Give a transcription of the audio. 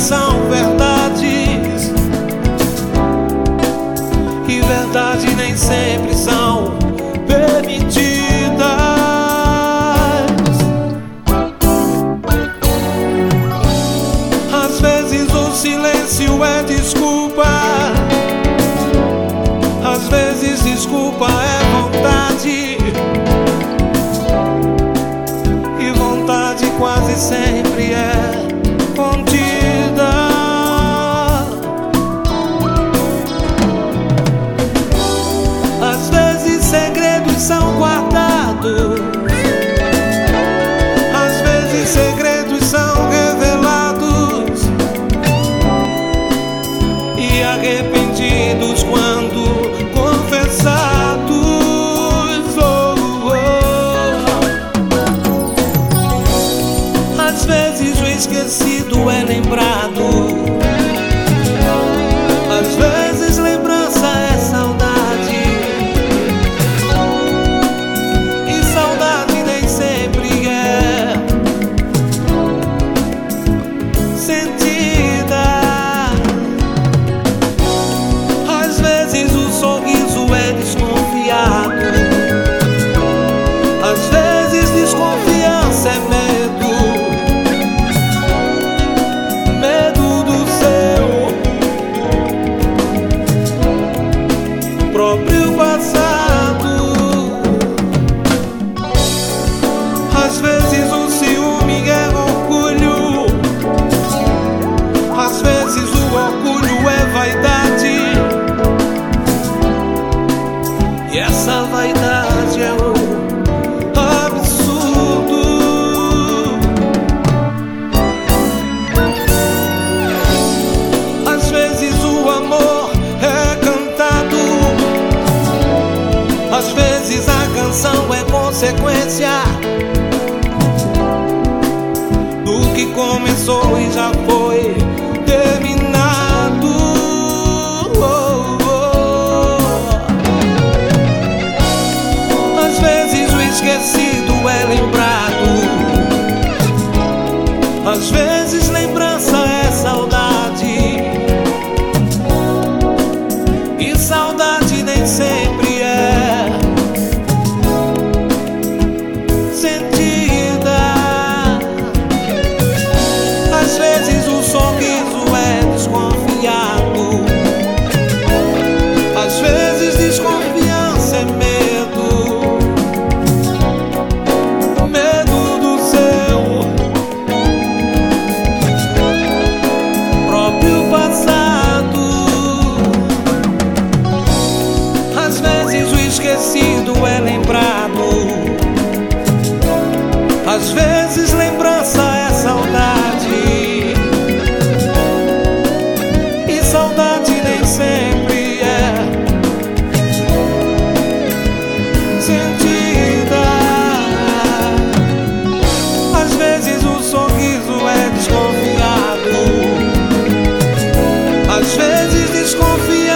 são verdades. E verdade nem sempre são permitidas. Às vezes o silêncio é desculpa. Às vezes desculpa é próprio passado. Às vezes o ciúme é orgulho, às vezes o orgulho é vaidade, e essa vaidade. distância do que começou e já Às vezes lembrança é saudade. E saudade nem sempre é sentida. Às vezes o sorriso é desconfiado. Às vezes desconfia.